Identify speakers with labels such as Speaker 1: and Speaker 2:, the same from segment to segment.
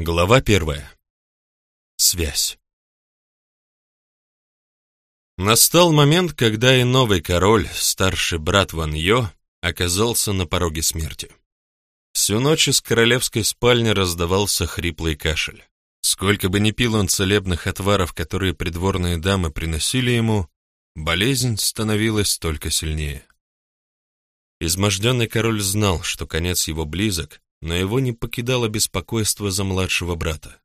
Speaker 1: Глава первая. Связь. Настал момент, когда и новый король, старший брат Ван Йо, оказался на пороге смерти. Всю ночь из королевской спальни раздавался хриплый кашель. Сколько бы ни пил он целебных отваров, которые придворные дамы приносили ему, болезнь становилась только сильнее. Изможденный король знал, что конец его близок, но его не покидало беспокойство за младшего брата.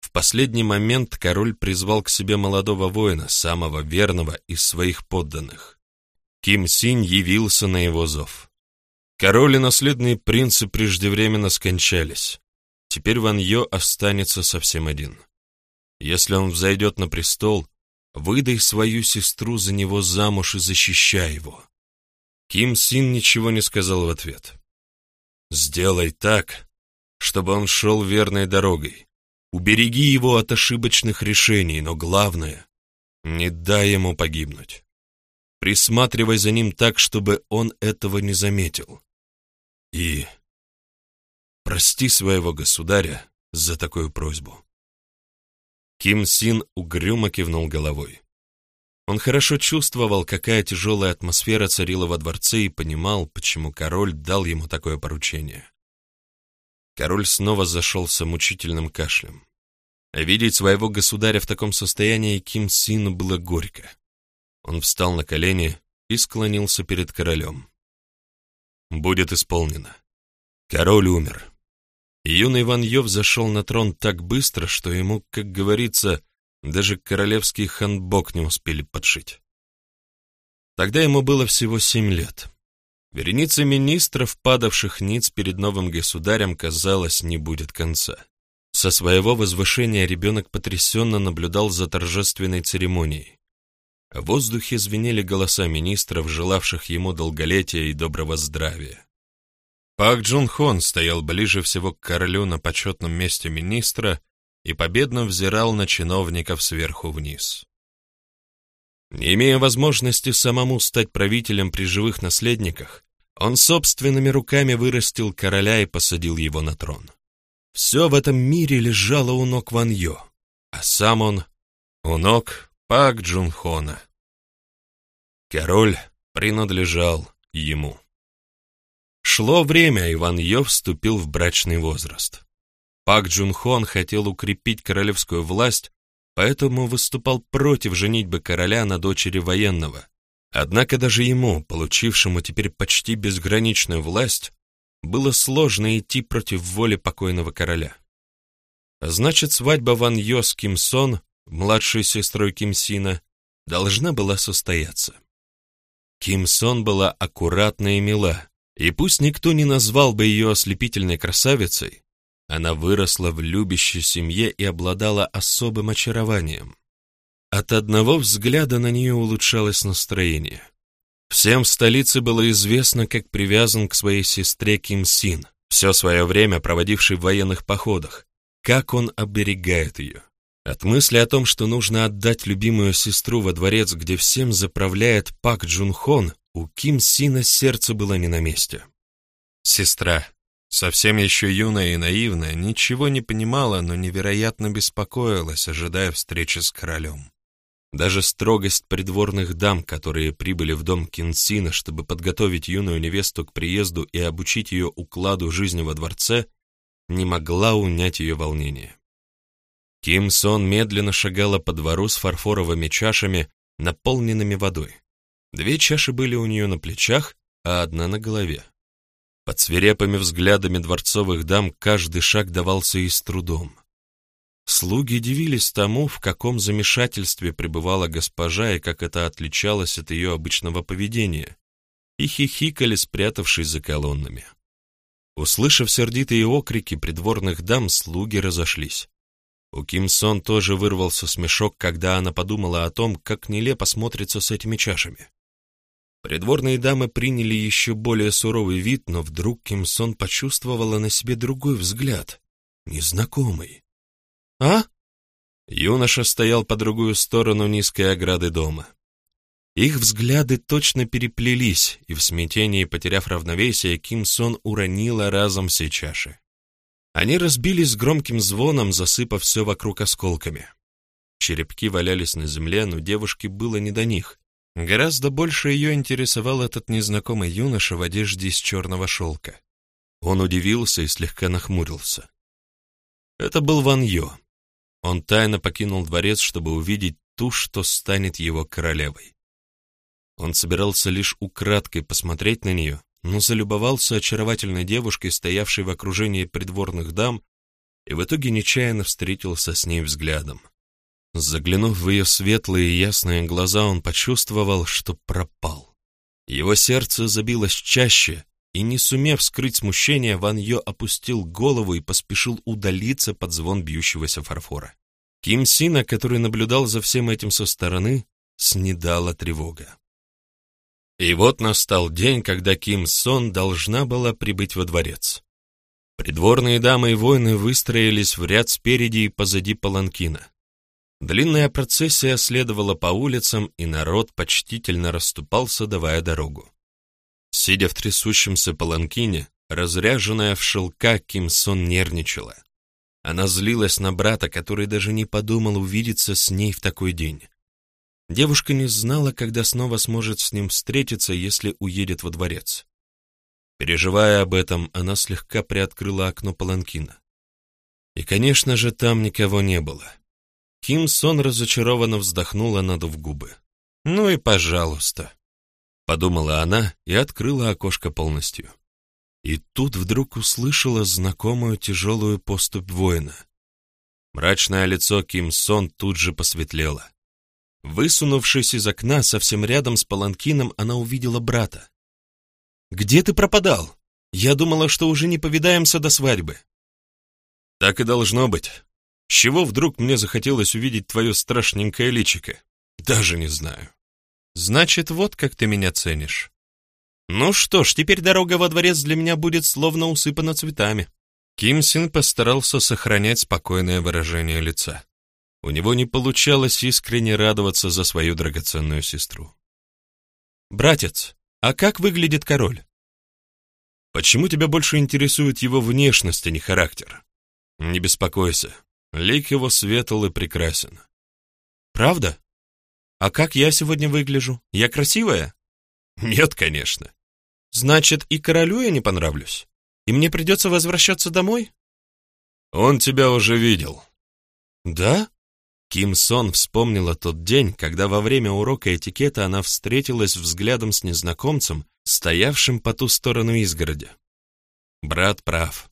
Speaker 1: В последний момент король призвал к себе молодого воина, самого верного из своих подданных. Ким Синь явился на его зов. Король и наследные принцы преждевременно скончались. Теперь Ван Йо останется совсем один. Если он взойдет на престол, выдай свою сестру за него замуж и защищай его. Ким Син ничего не сказал в ответ. Сделай так, чтобы он шел верной дорогой. Убереги его от ошибочных решений, но главное, не дай ему погибнуть. Присматривай за ним так, чтобы он этого не заметил. И прости своего государя за такую просьбу. Ким Син угрюмо кивнул головой. Он хорошо чувствовал, какая тяжелая атмосфера царила во дворце и понимал, почему король дал ему такое поручение. Король снова зашелся мучительным кашлем. Видеть своего государя в таком состоянии Ким Сину было горько. Он встал на колени и склонился перед королем. «Будет исполнено. Король умер». Юный Ван Йов зашел на трон так быстро, что ему, как говорится, даже королевский ханбок не успели подшить. Тогда ему было всего семь лет. Вереница министров, падавших ниц перед новым государем, казалось, не будет конца. Со своего возвышения ребенок потрясенно наблюдал за торжественной церемонией. В воздухе звенели голоса министров, желавших ему долголетия и доброго здравия. Пак Джун Хон стоял ближе всего к королю на почетном месте министра и победно взирал на чиновников сверху вниз. Не имея возможности самому стать правителем при живых наследниках, он собственными руками вырастил короля и посадил его на трон. Все в этом мире лежало у ног Ван Йо, а сам он у ног Пак Джунхона. Король принадлежал ему. Шло время, и Ван Йо вступил в брачный возраст. Пак Джун Хон хотел укрепить королевскую власть, поэтому выступал против женитьбы короля на дочери военного. Однако даже ему, получившему теперь почти безграничную власть, было сложно идти против воли покойного короля. значит, свадьба Ван Йо с Ким Сон, младшей сестрой Ким Сина, должна была состояться. Ким Сон была аккуратна и мила, и пусть никто не назвал бы ее ослепительной красавицей, она выросла в любящей семье и обладала особым очарованием. От одного взгляда на нее улучшалось настроение. Всем в столице было известно, как привязан к своей сестре Ким Син, все свое время проводивший в военных походах, как он оберегает ее. От мысли о том, что нужно отдать любимую сестру во дворец, где всем заправляет Пак Джун Хон, у Ким Сина сердце было не на месте. Сестра, Совсем еще юная и наивная, ничего не понимала, но невероятно беспокоилась, ожидая встречи с королем. Даже строгость придворных дам, которые прибыли в дом Кинсина, чтобы подготовить юную невесту к приезду и обучить ее укладу жизни во дворце, не могла унять ее волнение. Ким Сон медленно шагала по двору с фарфоровыми чашами, наполненными водой. Две чаши были у нее на плечах, а одна на голове. Под свирепыми взглядами дворцовых дам каждый шаг давался и с трудом. Слуги дивились тому, в каком замешательстве пребывала госпожа и как это отличалось от ее обычного поведения, и хихикали, спрятавшись за колоннами. Услышав сердитые окрики придворных дам, слуги разошлись. У Ким Сон тоже вырвался смешок, когда она подумала о том, как нелепо смотрится с этими чашами. Придворные дамы приняли еще более суровый вид, но вдруг Ким Сон почувствовала на себе другой взгляд, незнакомый. «А?» Юноша стоял по другую сторону низкой ограды дома. Их взгляды точно переплелись, и в смятении, потеряв равновесие, Ким Сон уронила разом все чаши. Они разбились с громким звоном, засыпав все вокруг осколками. Черепки валялись на земле, но девушке было не до них. Гораздо больше ее интересовал этот незнакомый юноша в одежде из черного шелка. Он удивился и слегка нахмурился. Это был Ван Йо. Он тайно покинул дворец, чтобы увидеть ту, что станет его королевой. Он собирался лишь украдкой посмотреть на нее, но залюбовался очаровательной девушкой, стоявшей в окружении придворных дам, и в итоге нечаянно встретился с ней взглядом. Заглянув в ее светлые и ясные глаза, он почувствовал, что пропал. Его сердце забилось чаще, и, не сумев скрыть смущение, Ван Йо опустил голову и поспешил удалиться под звон бьющегося фарфора. Ким Сина, который наблюдал за всем этим со стороны, снедала тревога. И вот настал день, когда Ким Сон должна была прибыть во дворец. Придворные дамы и воины выстроились в ряд спереди и позади паланкина. Длинная процессия следовала по улицам, и народ почтительно расступался, давая дорогу. Сидя в трясущемся паланкине, разряженная в шелка, Ким Сон нервничала. Она злилась на брата, который даже не подумал увидеться с ней в такой день. Девушка не знала, когда снова сможет с ним встретиться, если уедет во дворец. Переживая об этом, она слегка приоткрыла окно паланкина. И, конечно же, там никого не было. Ким Сон разочарованно вздохнула, надув губы. «Ну и пожалуйста», — подумала она и открыла окошко полностью. И тут вдруг услышала знакомую тяжелую поступь воина. Мрачное лицо Ким Сон тут же посветлело. Высунувшись из окна совсем рядом с паланкином, она увидела брата. «Где ты пропадал? Я думала, что уже не повидаемся до свадьбы». «Так и должно быть. С чего вдруг мне захотелось увидеть твое страшненькое личико? Даже не знаю». «Значит, вот как ты меня ценишь». «Ну что ж, теперь дорога во дворец для меня будет словно усыпана цветами». Ким Син постарался сохранять спокойное выражение лица. У него не получалось искренне радоваться за свою драгоценную сестру. «Братец, а как выглядит король?» «Почему тебя больше интересует его внешность, а не характер?» «Не беспокойся, лик его светл и прекрасен». «Правда? А как я сегодня выгляжу? Я красивая?» «Нет, конечно». «Значит, и королю я не понравлюсь? И мне придется возвращаться домой?» «Он тебя уже видел». «Да? Ким Сон вспомнила тот день, когда во время урока этикета она встретилась взглядом с незнакомцем, стоявшим по ту сторону изгороди. Брат прав.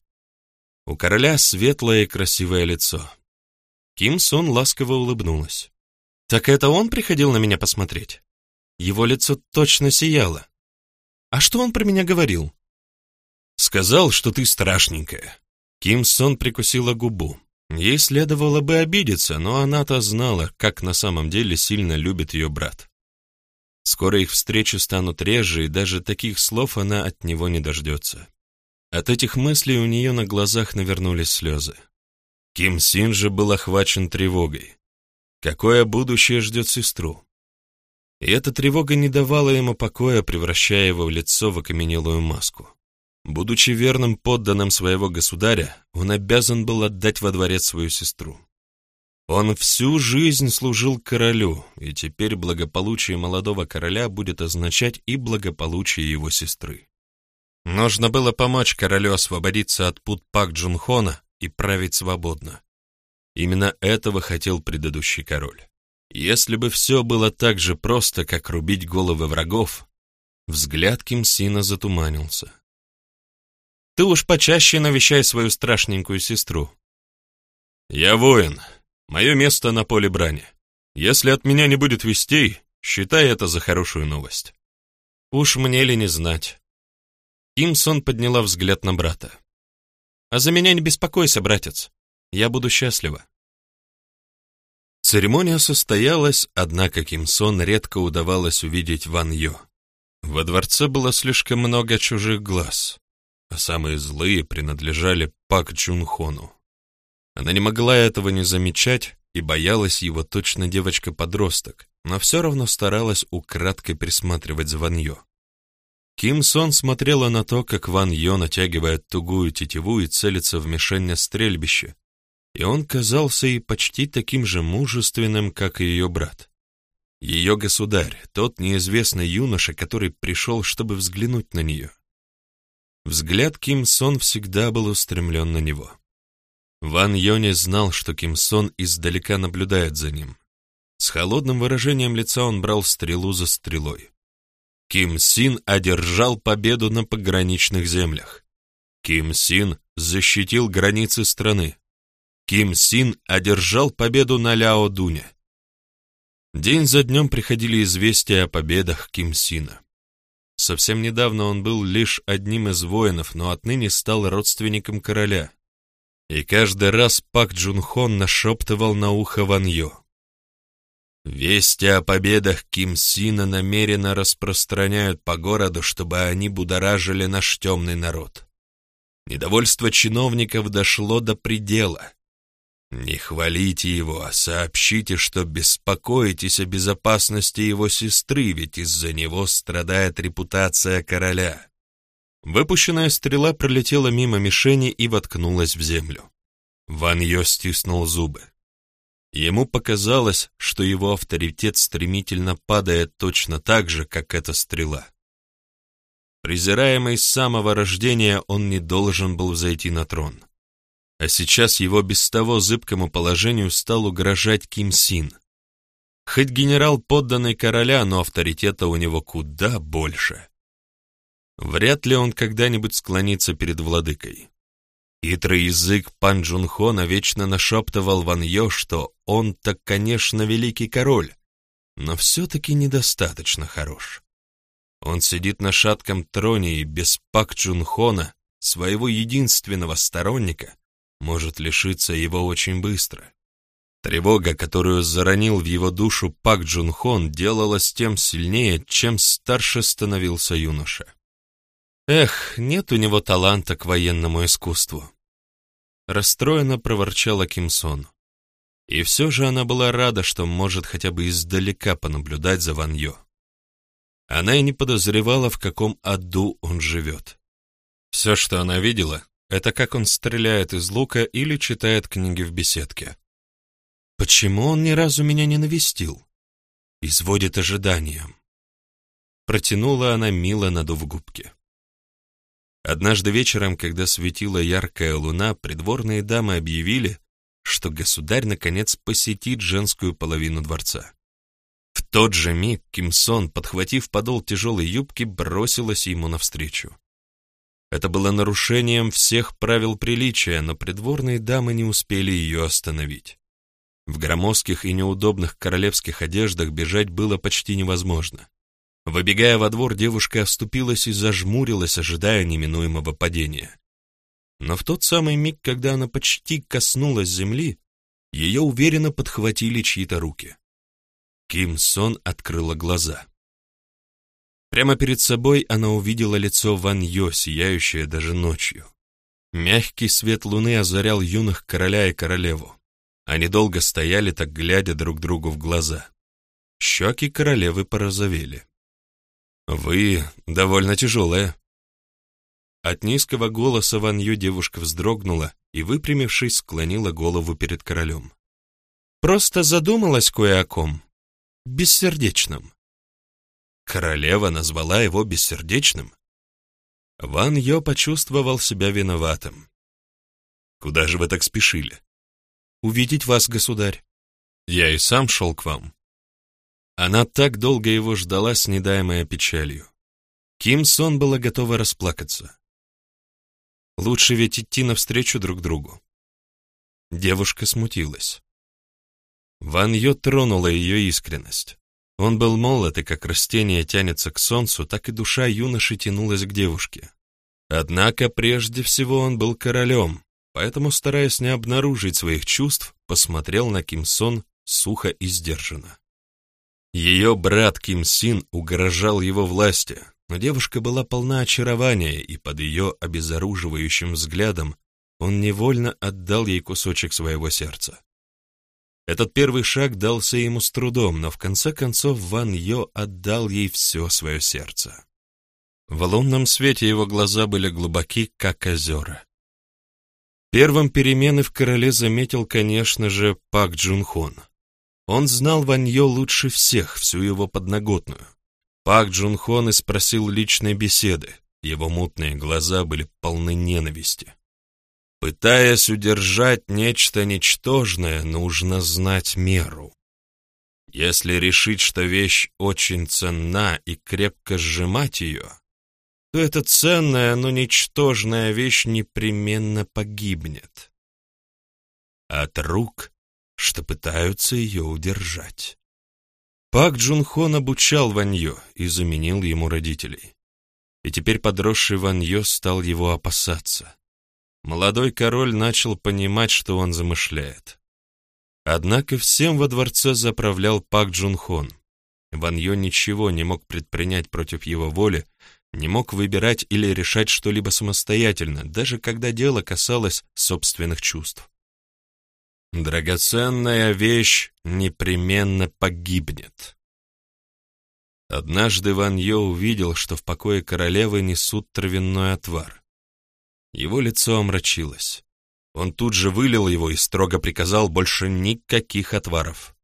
Speaker 1: У короля светлое и красивое лицо. Ким Сон ласково улыбнулась. «Так это он приходил на меня посмотреть? Его лицо точно сияло. А что он про меня говорил?» «Сказал, что ты страшненькая». Ким Сон прикусила губу. Ей следовало бы обидеться, но она-то знала, как на самом деле сильно любит ее брат. Скоро их встречи станут реже, и даже таких слов она от него не дождется. От этих мыслей у нее на глазах навернулись слезы. Ким Син же был охвачен тревогой. Какое будущее ждет сестру? И эта тревога не давала ему покоя, превращая его в лицо в окаменелую маску. Будучи верным подданным своего государя, он обязан был отдать во дворец свою сестру. Он всю жизнь служил королю, и теперь благополучие молодого короля будет означать и благополучие его сестры. Нужно было помочь королю освободиться от пут Пак Джунхона и править свободно. Именно этого хотел предыдущий король. Если бы все было так же просто, как рубить головы врагов, взгляд Ким Сина затуманился. Ты уж почаще навещай свою страшненькую сестру. Я воин. Мое место на поле брани. Если от меня не будет вестей, считай это за хорошую новость. Уж мне ли не знать. Кимсон подняла взгляд на брата. А за меня не беспокойся, братец. Я буду счастлива. Церемония состоялась, однако Кимсон редко удавалось увидеть Ван Йо. Во дворце было слишком много чужих глаз а самые злые принадлежали Пак Джунхону. Она не могла этого не замечать и боялась его точно девочка-подросток, но все равно старалась украдкой присматривать за Ваньё. Ким Сон смотрела на то, как Ван Йо натягивает тугую тетиву и целится в мишень стрельбище, и он казался ей почти таким же мужественным, как и ее брат. Ее государь, тот неизвестный юноша, который пришел, чтобы взглянуть на нее. Взгляд Ким Сон всегда был устремлен на него. Ван Йони знал, что Ким Сон издалека наблюдает за ним. С холодным выражением лица он брал стрелу за стрелой. Ким Син одержал победу на пограничных землях. Ким Син защитил границы страны. Ким Син одержал победу на Ляо Дуне. День за днем приходили известия о победах Ким Сина. Совсем недавно он был лишь одним из воинов, но отныне стал родственником короля. И каждый раз Пак Джун Хон нашептывал на ухо Ван Йо. Вести о победах Ким Сина намеренно распространяют по городу, чтобы они будоражили наш темный народ. Недовольство чиновников дошло до предела. Не хвалите его, а сообщите, что беспокоитесь о безопасности его сестры, ведь из-за него страдает репутация короля. Выпущенная стрела пролетела мимо мишени и воткнулась в землю. Ван Йо стиснул зубы. Ему показалось, что его авторитет стремительно падает точно так же, как эта стрела. Презираемый с самого рождения, он не должен был взойти на трон. А сейчас его без того зыбкому положению стал угрожать Ким Син. Хоть генерал подданный короля, но авторитета у него куда больше. Вряд ли он когда-нибудь склонится перед владыкой. Хитрый язык Пан Джунхона вечно нашептывал Ван Йо, что он так, конечно, великий король, но все-таки недостаточно хорош. Он сидит на шатком троне и без Пак Джунхона, своего единственного сторонника, может лишиться его очень быстро. Тревога, которую заронил в его душу Пак Джунхон, делалась тем сильнее, чем старше становился юноша. Эх, нет у него таланта к военному искусству. Расстроенно проворчала Ким Сон. И все же она была рада, что может хотя бы издалека понаблюдать за Ван Йо. Она и не подозревала, в каком аду он живет. Все, что она видела, это как он стреляет из лука или читает книги в беседке. Почему он ни разу меня не навестил? Изводит ожиданием. Протянула она мило, надув губки. Однажды вечером, когда светила яркая луна, придворные дамы объявили, что государь наконец посетит женскую половину дворца. В тот же миг Кимсон, подхватив подол тяжелой юбки, бросилась ему навстречу. Это было нарушением всех правил приличия, но придворные дамы не успели ее остановить. В громоздких и неудобных королевских одеждах бежать было почти невозможно. Выбегая во двор, девушка оступилась и зажмурилась, ожидая неминуемого падения. Но в тот самый миг, когда она почти коснулась земли, ее уверенно подхватили чьи-то руки. Ким Сон открыла глаза. Прямо перед собой она увидела лицо Ван Йо, сияющее даже ночью. Мягкий свет луны озарял юных короля и королеву. Они долго стояли, так глядя друг другу в глаза. Щеки королевы порозовели. «Вы довольно тяжелая». От низкого голоса Ван Ю девушка вздрогнула и, выпрямившись, склонила голову перед королем. «Просто задумалась кое о ком. Бессердечном». Королева назвала его бессердечным. Ван Йо почувствовал себя виноватым. «Куда же вы так спешили?» «Увидеть вас, государь». «Я и сам шел к вам». Она так долго его ждала, снедаемая печалью. Ким Сон была готова расплакаться. Лучше ведь идти навстречу друг другу. Девушка смутилась. Ван Йо тронула ее искренность. Он был молод, и как растение тянется к солнцу, так и душа юноши тянулась к девушке. Однако прежде всего он был королем, поэтому, стараясь не обнаружить своих чувств, посмотрел на Ким Сон сухо и сдержанно. Ее брат Ким Син угрожал его власти, но девушка была полна очарования, и под ее обезоруживающим взглядом он невольно отдал ей кусочек своего сердца. Этот первый шаг дался ему с трудом, но в конце концов Ван Йо отдал ей все свое сердце. В лунном свете его глаза были глубоки, как озера. Первым перемены в короле заметил, конечно же, Пак Джунхон. Он знал Ваньё лучше всех, всю его подноготную. Пак Джунхон и спросил личной беседы. Его мутные глаза были полны ненависти. Пытаясь удержать нечто ничтожное, нужно знать меру. Если решить, что вещь очень ценна и крепко сжимать ее, то эта ценная, но ничтожная вещь непременно погибнет. От рук, что пытаются ее удержать. Пак Джунхон обучал Ваньё и заменил ему родителей. И теперь подросший Ваньё стал его опасаться. Молодой король начал понимать, что он замышляет. Однако всем во дворце заправлял Пак Джунхон. Ваньё ничего не мог предпринять против его воли, не мог выбирать или решать что-либо самостоятельно, даже когда дело касалось собственных чувств. Драгоценная вещь непременно погибнет. Однажды Ван Йо увидел, что в покое королевы несут травяной отвар. Его лицо омрачилось. Он тут же вылил его и строго приказал больше никаких отваров.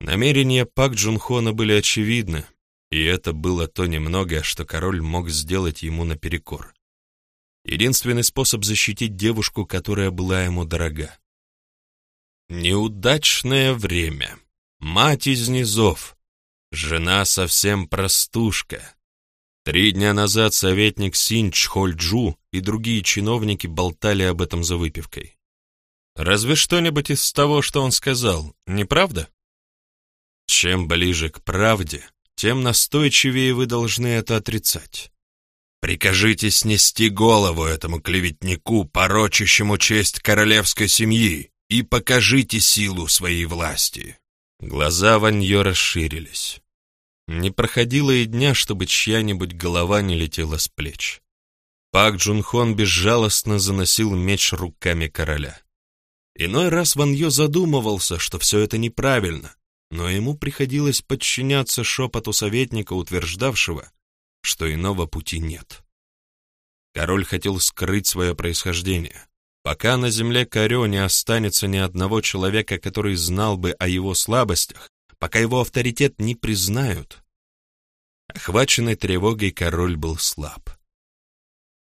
Speaker 1: Намерения Пак Джунхона были очевидны, и это было то немногое, что король мог сделать ему наперекор. Единственный способ защитить девушку, которая была ему дорога. Неудачное время. Мать из низов. Жена совсем простушка. Три дня назад советник Синь Чхольджу и другие чиновники болтали об этом за выпивкой. Разве что-нибудь из того, что он сказал, не правда? Чем ближе к правде, тем настойчивее вы должны это отрицать. Прикажите снести голову этому клеветнику, порочащему честь королевской семьи, и покажите силу своей власти». Глаза Ваньё расширились. Не проходило и дня, чтобы чья-нибудь голова не летела с плеч. Пак Джунхон безжалостно заносил меч руками короля. Иной раз Ван Йо задумывался, что все это неправильно, но ему приходилось подчиняться шепоту советника, утверждавшего, что иного пути нет. Король хотел скрыть свое происхождение. Пока на земле Карё не останется ни одного человека, который знал бы о его слабостях, пока его авторитет не признают. Охваченный тревогой король был слаб.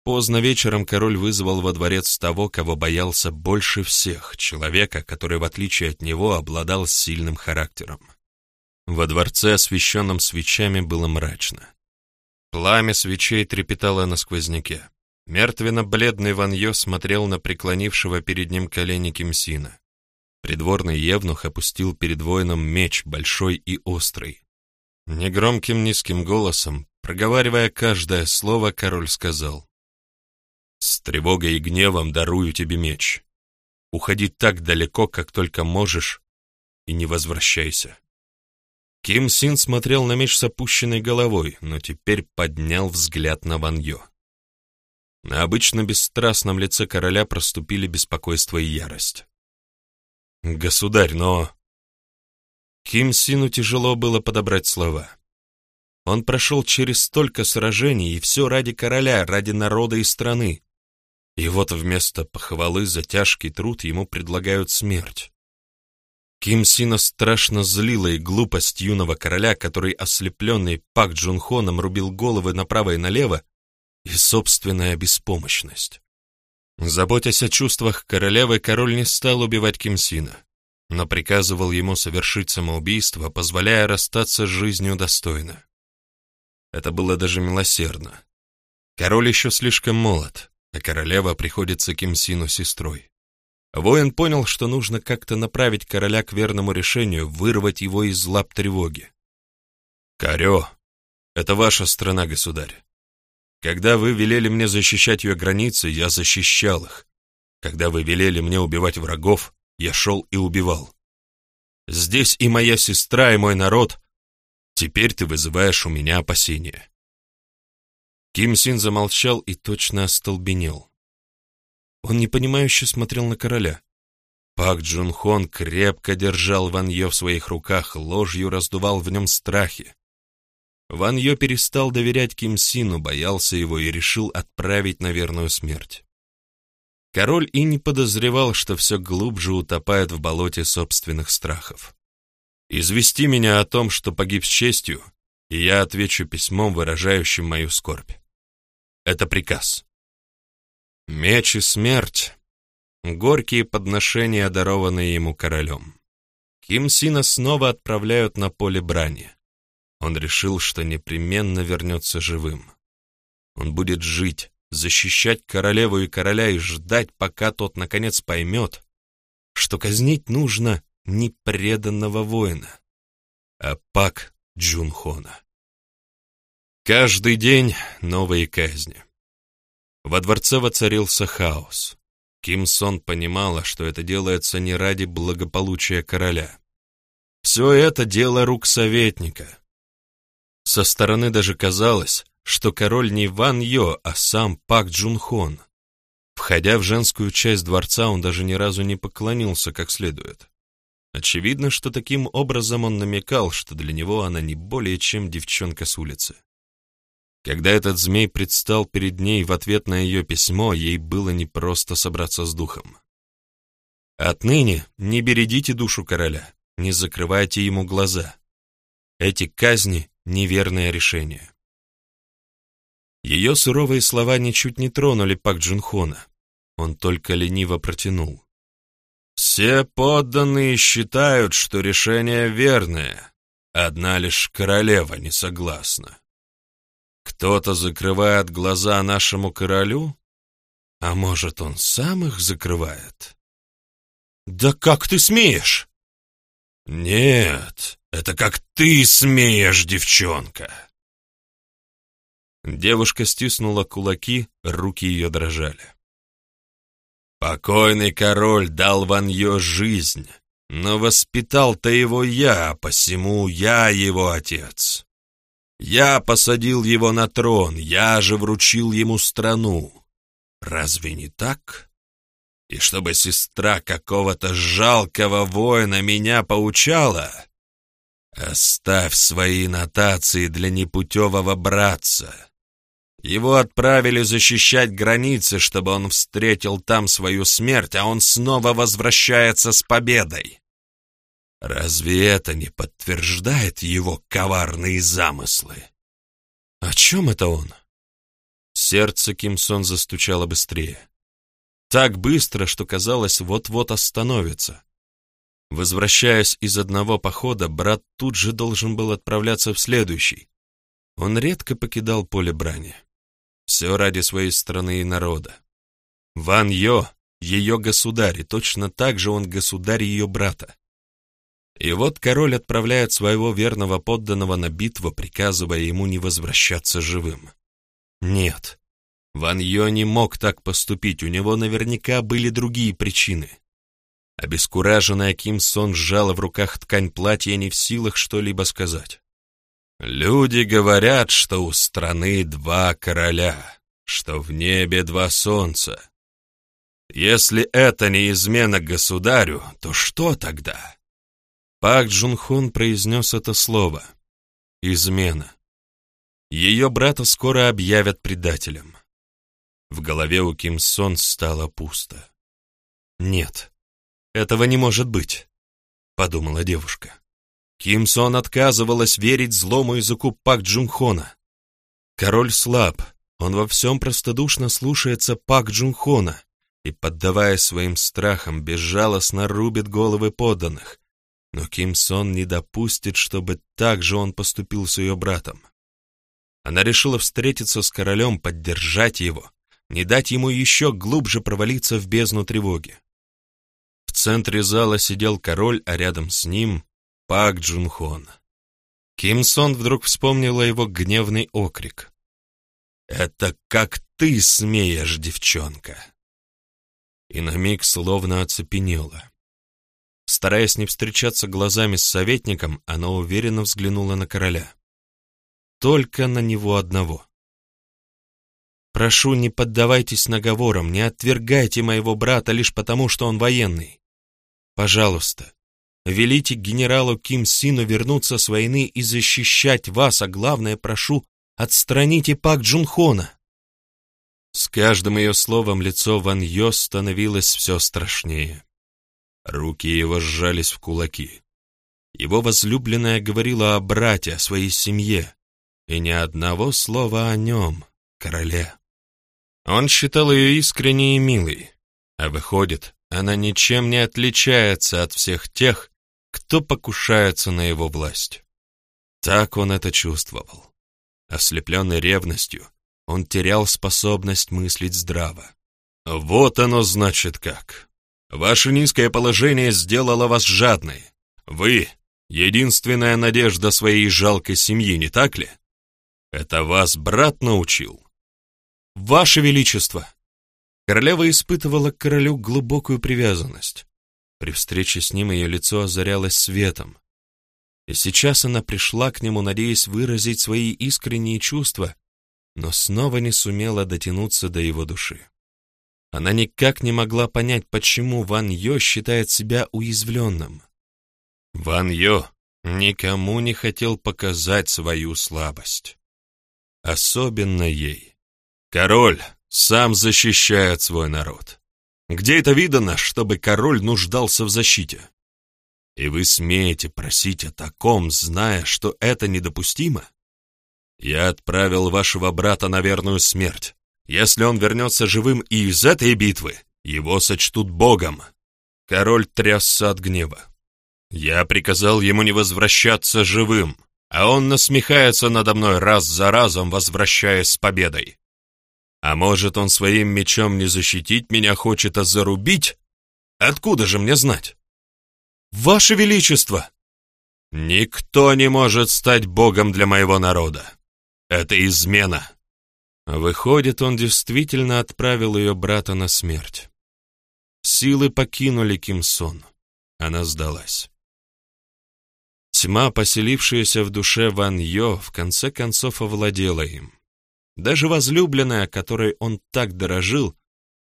Speaker 1: Поздно вечером король вызвал во дворец того, кого боялся больше всех, человека, который, в отличие от него, обладал сильным характером. Во дворце, освещенном свечами, было мрачно. Пламя свечей трепетало на сквозняке. Мертвенно-бледный Ваньё смотрел на преклонившего перед ним колени Кимсина. Придворный евнух опустил перед воином меч, большой и острый. Негромким низким голосом, проговаривая каждое слово, король сказал, с тревогой и гневом дарую тебе меч. Уходи так далеко, как только можешь, и не возвращайся. Ким Син смотрел на меч с опущенной головой, но теперь поднял взгляд на Ван Йо. На обычно бесстрастном лице короля проступили беспокойство и ярость. «Государь, но...» Ким Сину тяжело было подобрать слова. Он прошел через столько сражений, и все ради короля, ради народа и страны. И вот вместо похвалы за тяжкий труд ему предлагают смерть. Ким Сина страшно злила и глупость юного короля, который, ослепленный Пак Джунхоном, рубил головы направо и налево, и собственная беспомощность. Заботясь о чувствах королевы, король не стал убивать Ким Сина, но приказывал ему совершить самоубийство, позволяя расстаться с жизнью достойно. Это было даже милосердно. Король еще слишком молод, а королева приходится Кимсину сестрой. Воин понял, что нужно как-то направить короля к верному решению, вырвать его из лап тревоги. «Карё, это ваша страна, государь. Когда вы велели мне защищать ее границы, я защищал их. Когда вы велели мне убивать врагов, я шел и убивал. Здесь и моя сестра, и мой народ. Теперь ты вызываешь у меня опасения. Ким Син замолчал и точно остолбенел. Он непонимающе смотрел на короля. Пак Джун Хон крепко держал Ван Йо в своих руках, ложью раздувал в нем страхи. Ван Йо перестал доверять Ким Сину, боялся его и решил отправить на верную смерть. Король и не подозревал, что все глубже утопает в болоте собственных страхов. «Извести меня о том, что погиб с честью, и я отвечу письмом, выражающим мою скорбь. Это приказ». Меч и смерть — горькие подношения, дарованные ему королем. Ким Сина снова отправляют на поле брани. Он решил, что непременно вернется живым. Он будет жить, защищать королеву и короля и ждать, пока тот наконец поймет, что казнить нужно не преданного воина, а Пак Джунхона. Каждый день новые казни. Во дворце воцарился хаос. Ким Сон понимала, что это делается не ради благополучия короля. Все это дело рук советника. Со стороны даже казалось, что король не Ван Йо, а сам Пак Джун Хон. Входя в женскую часть дворца, он даже ни разу не поклонился как следует. Очевидно, что таким образом он намекал, что для него она не более чем девчонка с улицы. Когда этот змей предстал перед ней в ответ на ее письмо, ей было непросто собраться с духом. «Отныне не бередите душу короля, не закрывайте ему глаза. Эти казни — неверное решение. Ее суровые слова ничуть не тронули Пак Джунхона. Он только лениво протянул. «Все подданные считают, что решение верное. Одна лишь королева не согласна. Кто-то закрывает глаза нашему королю? А может, он сам их закрывает?» «Да как ты смеешь?» «Нет, это как ты смеешь, девчонка!» Девушка стиснула кулаки, руки ее дрожали. «Покойный король дал Ванье жизнь, но воспитал-то его я, посему я его отец. Я посадил его на трон, я же вручил ему страну. Разве не так? И чтобы сестра какого-то жалкого воина меня поучала, оставь свои нотации для непутевого братца». Его отправили защищать границы, чтобы он встретил там свою смерть, а он снова возвращается с победой. Разве это не подтверждает его коварные замыслы? О чем это он? Сердце Кимсон застучало быстрее. Так быстро, что казалось, вот-вот остановится. Возвращаясь из одного похода, брат тут же должен был отправляться в следующий. Он редко покидал поле брани. Все ради своей страны и народа. Ван Йо — ее государь, и точно так же он государь ее брата. И вот король отправляет своего верного подданного на битву, приказывая ему не возвращаться живым. Нет, Ван Йо не мог так поступить, у него наверняка были другие причины. Обескураженная Ким Сон сжала в руках ткань платья, не в силах что-либо сказать. Люди говорят, что у страны два короля, что в небе два солнца. Если это не измена государю, то что тогда? Пак Джунхун произнес это слово. Измена. Ее брата скоро объявят предателем. В голове у Ким Сон стало пусто. «Нет, этого не может быть», — подумала девушка. Ким Сон отказывалась верить злому языку Пак Джунхона. Король слаб, он во всем простодушно слушается Пак Джунхона и, поддаваясь своим страхам, безжалостно рубит головы подданных. Но Ким Сон не допустит, чтобы так же он поступил с ее братом. Она решила встретиться с королем, поддержать его, не дать ему еще глубже провалиться в бездну тревоги. В центре зала сидел король, а рядом с ним Пак Джунхон. Ким Сон вдруг вспомнила его гневный окрик. «Это как ты смеешь, девчонка!» И на миг словно оцепенела. Стараясь не встречаться глазами с советником, она уверенно взглянула на короля. Только на него одного. «Прошу, не поддавайтесь наговорам, не отвергайте моего брата лишь потому, что он военный. Пожалуйста, велите генералу Ким Сину вернуться с войны и защищать вас, а главное, прошу, отстраните Пак Джунхона». С каждым ее словом лицо Ван Йо становилось все страшнее. Руки его сжались в кулаки. Его возлюбленная говорила о брате, о своей семье, и ни одного слова о нем, короле. Он считал ее искренней и милой, а выходит, она ничем не отличается от всех тех, кто покушается на его власть. Так он это чувствовал. Ослепленный ревностью, он терял способность мыслить здраво. Вот оно значит как. Ваше низкое положение сделало вас жадной. Вы — единственная надежда своей жалкой семьи, не так ли? Это вас брат научил? Ваше Величество! Королева испытывала к королю глубокую привязанность. При встрече с ним ее лицо озарялось светом. И сейчас она пришла к нему, надеясь выразить свои искренние чувства, но снова не сумела дотянуться до его души. Она никак не могла понять, почему Ван Йо считает себя уязвленным. Ван Йо никому не хотел показать свою слабость. Особенно ей. Король сам защищает свой народ. Где это видано, чтобы король нуждался в защите? И вы смеете просить о таком, зная, что это недопустимо? Я отправил вашего брата на верную смерть. Если он вернется живым и из этой битвы, его сочтут богом. Король трясся от гнева. Я приказал ему не возвращаться живым, а он насмехается надо мной раз за разом, возвращаясь с победой. А может, он своим мечом не защитить меня хочет, а зарубить? Откуда же мне знать? Ваше Величество! Никто не может стать богом для моего народа. Это измена. Выходит, он действительно отправил ее брата на смерть. Силы покинули Ким Сон. Она сдалась. Тьма, поселившаяся в душе Ван Йо, в конце концов овладела им. Даже возлюбленная, которой он так дорожил,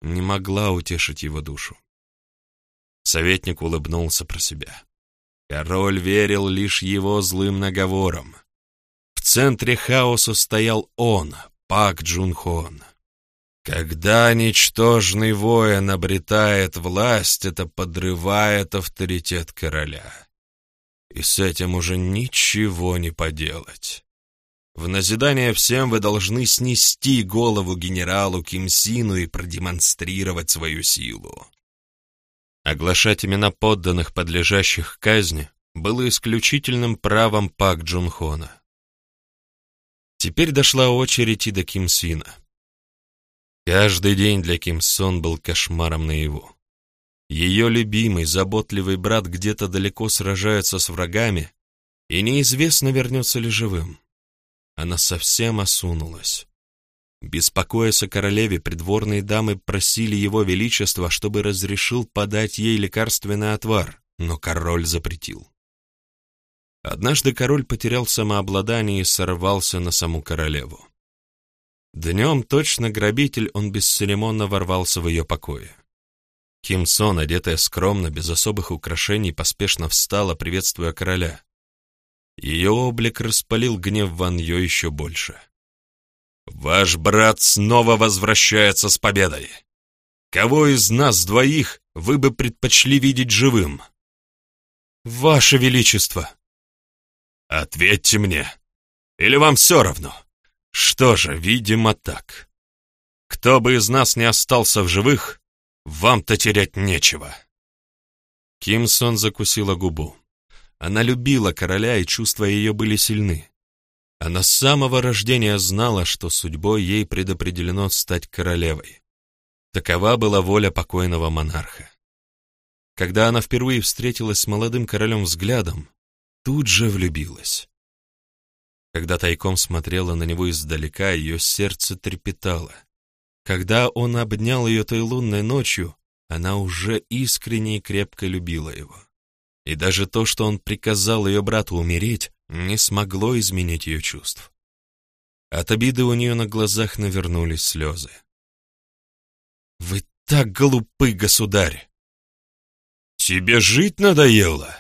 Speaker 1: не могла утешить его душу. Советник улыбнулся про себя. Король верил лишь его злым наговорам. В центре хаоса стоял он, Пак Джунхон. Когда ничтожный воин обретает власть, это подрывает авторитет короля. И с этим уже ничего не поделать. В назидание всем вы должны снести голову генералу Кимсину и продемонстрировать свою силу. Оглашать имена подданных, подлежащих казни, было исключительным правом Пак Джунхона. Теперь дошла очередь и до Ким Сина. Каждый день для Ким Сон был кошмаром наяву. Ее любимый, заботливый брат где-то далеко сражается с врагами, и неизвестно, вернется ли живым. Она совсем осунулась. Беспокоясь о королеве, придворные дамы просили его величества, чтобы разрешил подать ей лекарственный отвар, но король запретил. Однажды король потерял самообладание и сорвался на саму королеву. Днем точно грабитель, он бесцеремонно ворвался в ее покое. Ким Сон, одетая скромно, без особых украшений, поспешно встала, приветствуя короля. Ее облик распалил гнев Ван Йо еще больше. «Ваш брат снова возвращается с победой! Кого из нас двоих вы бы предпочли видеть живым?» «Ваше Величество!» Ответьте мне. Или вам все равно? Что же, видимо, так. Кто бы из нас не остался в живых, вам-то терять нечего. Кимсон закусила губу. Она любила короля, и чувства ее были сильны. Она с самого рождения знала, что судьбой ей предопределено стать королевой. Такова была воля покойного монарха. Когда она впервые встретилась с молодым королем взглядом, тут же влюбилась. Когда тайком смотрела на него издалека, ее сердце трепетало. Когда он обнял ее той лунной ночью, она уже искренне и крепко любила его. И даже то, что он приказал ее брату умереть, не смогло изменить ее чувств. От обиды у нее на глазах навернулись слезы. «Вы так глупы, государь!» «Тебе жить надоело?»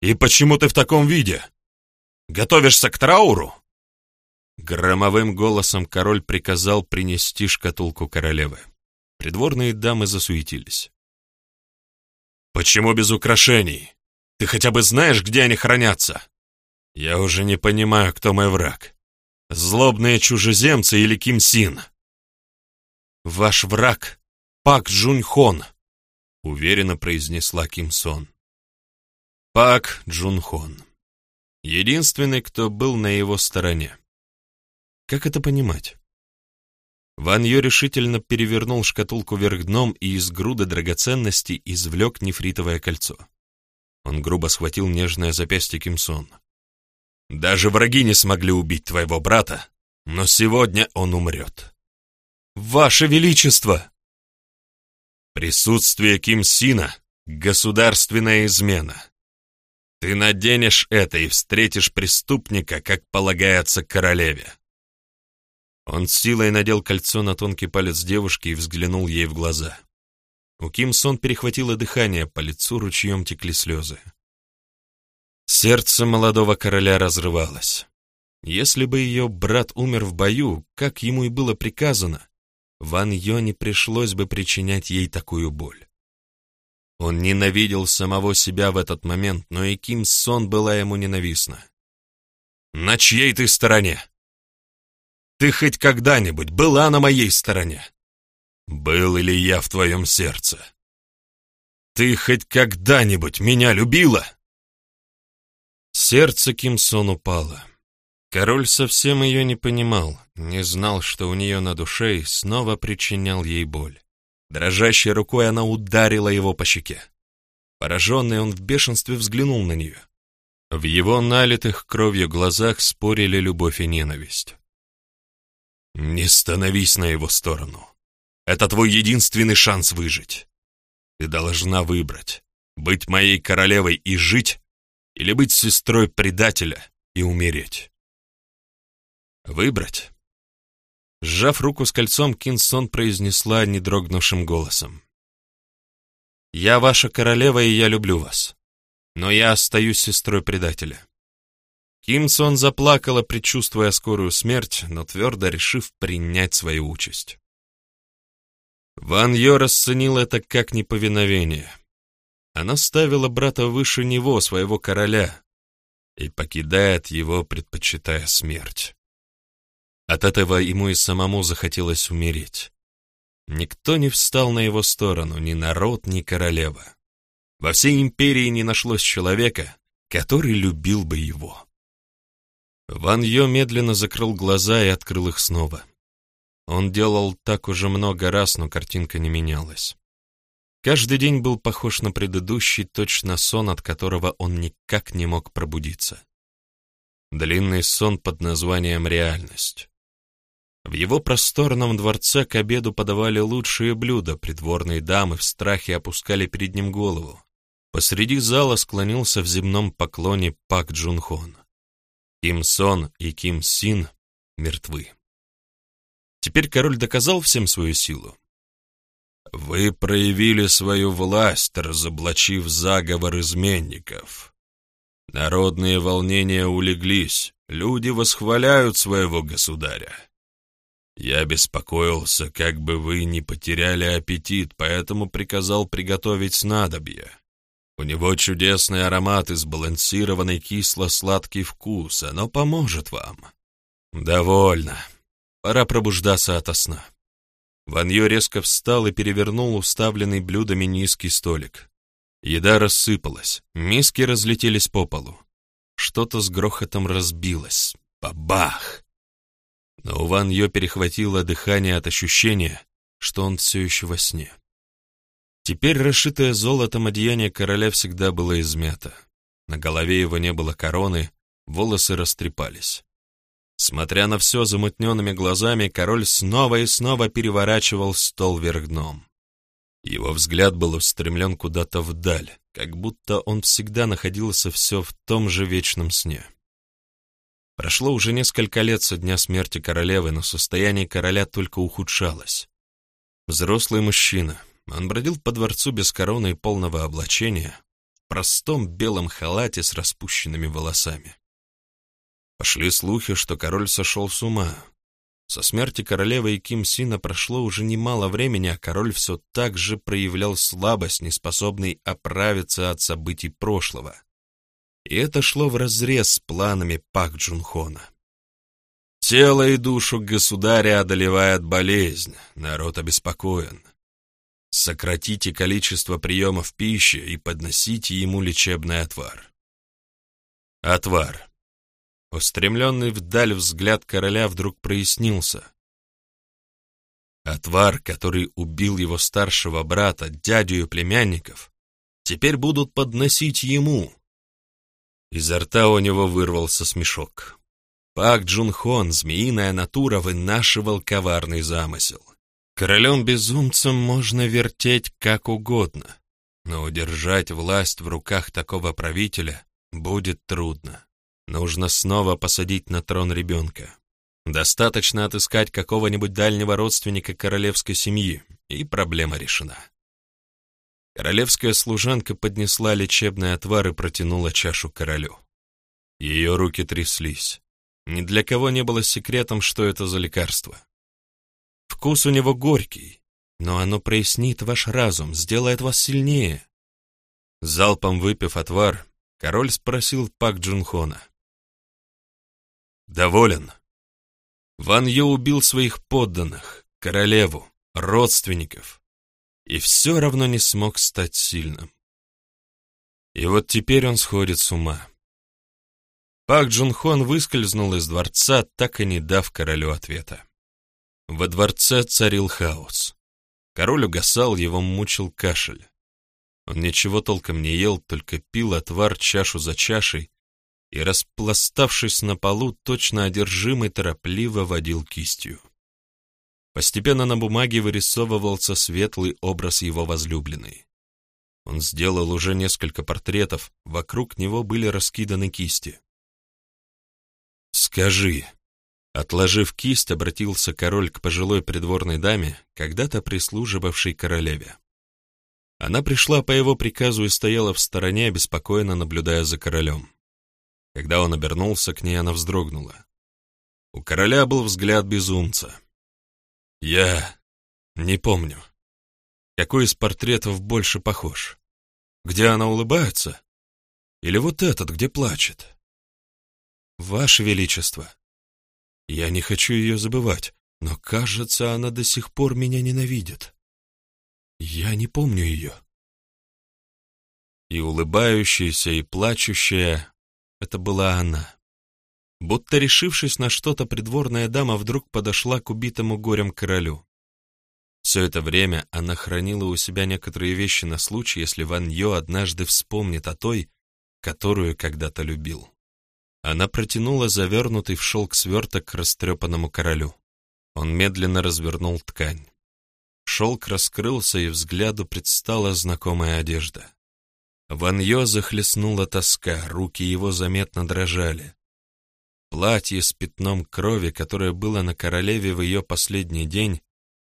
Speaker 1: И почему ты в таком виде? Готовишься к трауру?» Громовым голосом король приказал принести шкатулку королевы. Придворные дамы засуетились. «Почему без украшений? Ты хотя бы знаешь, где они хранятся?» «Я уже не понимаю, кто мой враг. Злобные чужеземцы или Ким Син?» «Ваш враг — Пак Джунхон», — уверенно произнесла Ким Сон. Пак Джунхон. Единственный, кто был на его стороне. Как это понимать? Ван Йо решительно перевернул шкатулку вверх дном и из груды драгоценностей извлек нефритовое кольцо. Он грубо схватил нежное запястье Кимсон. «Даже враги не смогли убить твоего брата, но сегодня он умрет». «Ваше Величество!» «Присутствие Ким Сина — государственная измена. Ты наденешь это и встретишь преступника, как полагается королеве. Он силой надел кольцо на тонкий палец девушки и взглянул ей в глаза. У Ким Сон перехватило дыхание, по лицу ручьем текли слезы. Сердце молодого короля разрывалось. Если бы ее брат умер в бою, как ему и было приказано, Ван Йо не пришлось бы причинять ей такую боль. Он ненавидел самого себя в этот момент, но и Ким Сон была ему ненавистна. «На чьей ты стороне?» Ты хоть когда-нибудь была на моей стороне? Был ли я в твоем сердце? Ты хоть когда-нибудь меня любила?» Сердце Ким Сон упало. Король совсем ее не понимал, не знал, что у нее на душе и снова причинял ей боль. Дрожащей рукой она ударила его по щеке. Пораженный он в бешенстве взглянул на нее. В его налитых кровью глазах спорили любовь и ненависть. Не становись на его сторону. Это твой единственный шанс выжить. Ты должна выбрать, быть моей королевой и жить, или быть сестрой предателя и умереть. Выбрать? Сжав руку с кольцом, Кинсон произнесла недрогнувшим голосом. «Я ваша королева, и я люблю вас, но я остаюсь сестрой предателя. Кимсон заплакала, предчувствуя скорую смерть, но твердо решив принять свою участь. Ван Йо расценил это как неповиновение. Она ставила брата выше него, своего короля, и покидает его, предпочитая смерть. От этого ему и самому захотелось умереть. Никто не встал на его сторону, ни народ, ни королева. Во всей империи не нашлось человека, который любил бы его. Ван Йо медленно закрыл глаза и открыл их снова. Он делал так уже много раз, но картинка не менялась. Каждый день был похож на предыдущий, точно сон, от которого он никак не мог пробудиться. Длинный сон под названием «Реальность». В его просторном дворце к обеду подавали лучшие блюда, придворные дамы в страхе опускали перед ним голову. Посреди зала склонился в земном поклоне Пак Джунхон. Ким Сон и Ким Син мертвы. Теперь король доказал всем свою силу. Вы проявили свою власть, разоблачив заговор изменников. Народные волнения улеглись, люди восхваляют своего государя. Я беспокоился, как бы вы не потеряли аппетит, поэтому приказал приготовить снадобье. У него чудесный аромат и сбалансированный кисло-сладкий вкус. Оно поможет вам. Довольно. Пора пробуждаться ото сна. Ваньё резко встал и перевернул уставленный блюдами низкий столик. Еда рассыпалась, миски разлетелись по полу. Что-то с грохотом разбилось. Бабах! Но у Ван Йо перехватило дыхание от ощущения, что он все еще во сне. Теперь расшитое золотом одеяние короля всегда было измято. На голове его не было короны, волосы растрепались. Смотря на все замутненными глазами, король снова и снова переворачивал стол вверх дном. Его взгляд был устремлен куда-то вдаль, как будто он всегда находился все в том же вечном сне. Прошло уже несколько лет со дня смерти королевы, но состояние короля только ухудшалось. Взрослый мужчина, он бродил по дворцу без короны и полного облачения, простом белом халате с распущенными волосами. Пошли слухи, что король сошел с ума. Со смерти королевы и Ким Сина прошло уже немало времени, а король все так же проявлял слабость, неспособный оправиться от событий прошлого. И это шло вразрез с планами Пак Джунхона. Тело и душу государя одолевает болезнь, народ обеспокоен. Сократите количество приемов пищи и подносите ему лечебный отвар. Отвар. Устремленный вдаль взгляд короля вдруг прояснился. Отвар, который убил его старшего брата, дядю и племянников, теперь будут подносить ему. Изо рта у него вырвался смешок. Пак Джунхон, змеиная натура, вынашивал коварный замысел. Королем-безумцем можно вертеть как угодно, но удержать власть в руках такого правителя будет трудно. Нужно снова посадить на трон ребенка. Достаточно отыскать какого-нибудь дальнего родственника королевской семьи, и проблема решена. Королевская служанка поднесла лечебный отвар и протянула чашу королю. Ее руки тряслись. Ни для кого не было секретом, что это за лекарство. Вкус у него горький, но оно прояснит ваш разум, сделает вас сильнее. Залпом выпив отвар, король спросил Пак Джунхона. «Доволен?» Ван Ю убил своих подданных, королеву, родственников, и все равно не смог стать сильным. И вот теперь он сходит с ума. Пак Джунхон выскользнул из дворца, так и не дав королю ответа. Во дворце царил хаос. Король угасал, его мучил кашель. Он ничего толком не ел, только пил отвар чашу за чашей и, распластавшись на полу, точно одержимый торопливо водил кистью. Постепенно на бумаге вырисовывался светлый образ его возлюбленной. Он сделал уже несколько портретов, вокруг него были раскиданы кисти. «Скажи», Отложив кисть, обратился король к пожилой придворной даме, когда-то прислуживавшей королеве. Она пришла по его приказу и стояла в стороне, беспокойно наблюдая за королем. Когда он обернулся к ней, она вздрогнула. У короля был взгляд безумца. «Я не помню. Какой из портретов больше похож? Где она улыбается? Или вот этот, где плачет?» «Ваше Величество», я не хочу ее забывать, но, кажется, она до сих пор меня ненавидит. Я не помню ее. И улыбающаяся, и плачущая — это была она. Будто решившись на что-то, придворная дама вдруг подошла к убитому горем королю. Все это время она хранила у себя некоторые вещи на случай, если Ван Йо однажды вспомнит о той, которую когда-то любил. Она протянула завернутый в шелк сверток к растрепанному королю. Он медленно развернул ткань. Шелк раскрылся, и взгляду предстала знакомая одежда. Ваньё захлестнула тоска, руки его заметно дрожали. Платье с пятном крови, которое было на королеве в ее последний день,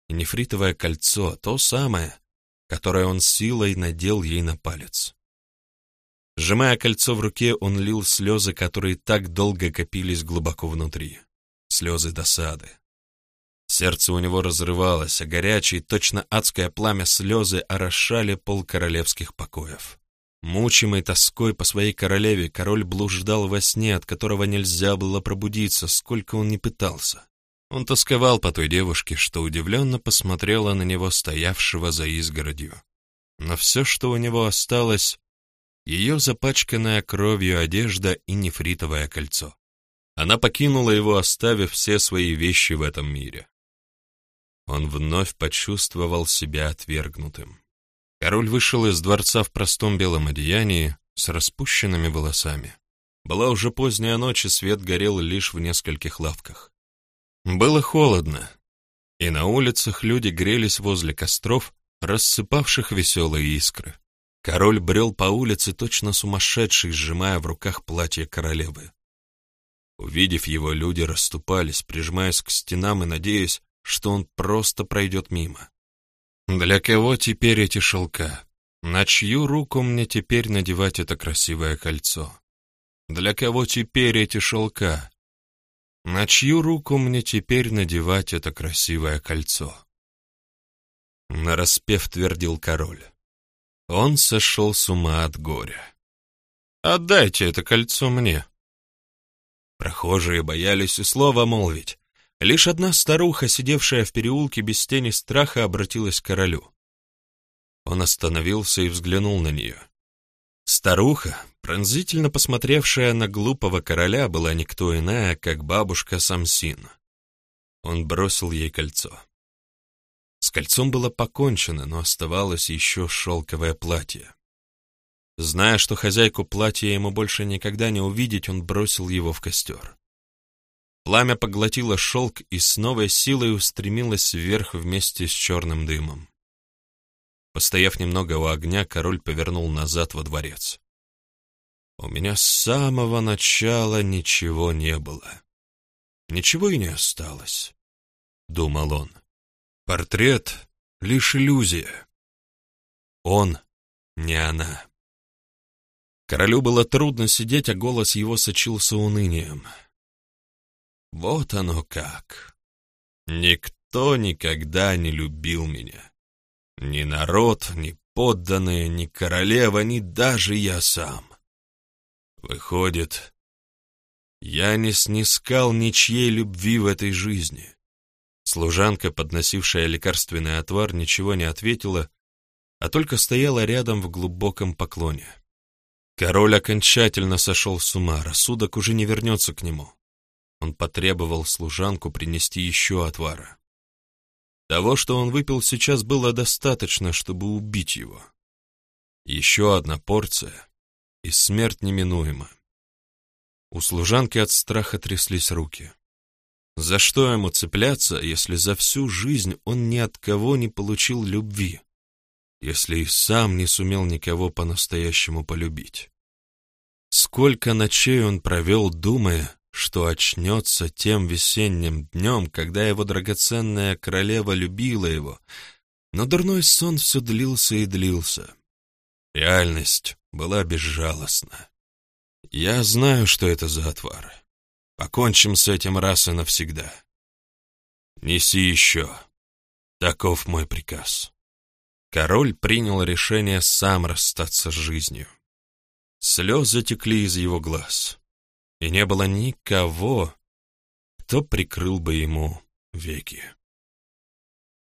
Speaker 1: и нефритовое кольцо, то самое, которое он силой надел ей на палец. Сжимая кольцо в руке, он лил слезы, которые так долго копились глубоко внутри. Слезы досады. Сердце у него разрывалось, а горячие, точно адское пламя слезы орошали пол королевских покоев. Мучимый тоской по своей королеве, король блуждал во сне, от которого нельзя было пробудиться, сколько он ни пытался. Он тосковал по той девушке, что удивленно посмотрела на него, стоявшего за изгородью. Но все, что у него осталось, ее запачканная кровью одежда и нефритовое кольцо. Она покинула его, оставив все свои вещи в этом мире. Он вновь почувствовал себя отвергнутым. Король вышел из дворца в простом белом одеянии с распущенными волосами. Была уже поздняя ночь, и свет горел лишь в нескольких лавках. Было холодно, и на улицах люди грелись возле костров, рассыпавших веселые искры. Король брел по улице, точно сумасшедший, сжимая в руках платье королевы. Увидев его, люди расступались, прижимаясь к стенам и надеясь, что он просто пройдет мимо. Для кого теперь эти шелка? На чью руку мне теперь надевать это красивое кольцо? Для кого теперь эти шелка? На чью руку мне теперь надевать это красивое кольцо? Нараспев твердил король. Он сошел с ума от горя. «Отдайте это кольцо мне». Прохожие боялись и слова молвить. Лишь одна старуха, сидевшая в переулке без тени страха, обратилась к королю. Он остановился и взглянул на нее. Старуха, пронзительно посмотревшая на глупого короля, была никто иная, как бабушка Самсин. Он бросил ей кольцо. С кольцом было покончено, но оставалось еще шелковое платье. Зная, что хозяйку платья ему больше никогда не увидеть, он бросил его в костер. Пламя поглотило шелк и с новой силой устремилось вверх вместе с черным дымом. Постояв немного у огня, король повернул назад во дворец. У меня с самого начала ничего не было. Ничего и не осталось, — думал он. Портрет — лишь иллюзия. Он не она. Королю было трудно сидеть, а голос его сочился унынием. Вот оно как. Никто никогда не любил меня. Ни народ, ни подданные, ни королева, ни даже я сам. Выходит, я не снискал ничьей любви в этой жизни. Служанка, подносившая лекарственный отвар, ничего не ответила, а только стояла рядом в глубоком поклоне. Король окончательно сошел с ума, рассудок уже не вернется к нему. Он потребовал служанку принести еще отвара. Того, что он выпил сейчас, было достаточно, чтобы убить его. Еще одна порция, и смерть неминуема. У служанки от страха тряслись руки. За что ему цепляться, если за всю жизнь он ни от кого не получил любви, если и сам не сумел никого по-настоящему полюбить? Сколько ночей он провел, думая, что очнется тем весенним днем, когда его драгоценная королева любила его, но дурной сон все длился и длился. Реальность была безжалостна. Я знаю, что это за отвар. Покончим с этим раз и навсегда. Неси еще. Таков мой приказ. Король принял решение сам расстаться с жизнью. Слезы текли из его глаз и не было никого, кто прикрыл бы ему веки.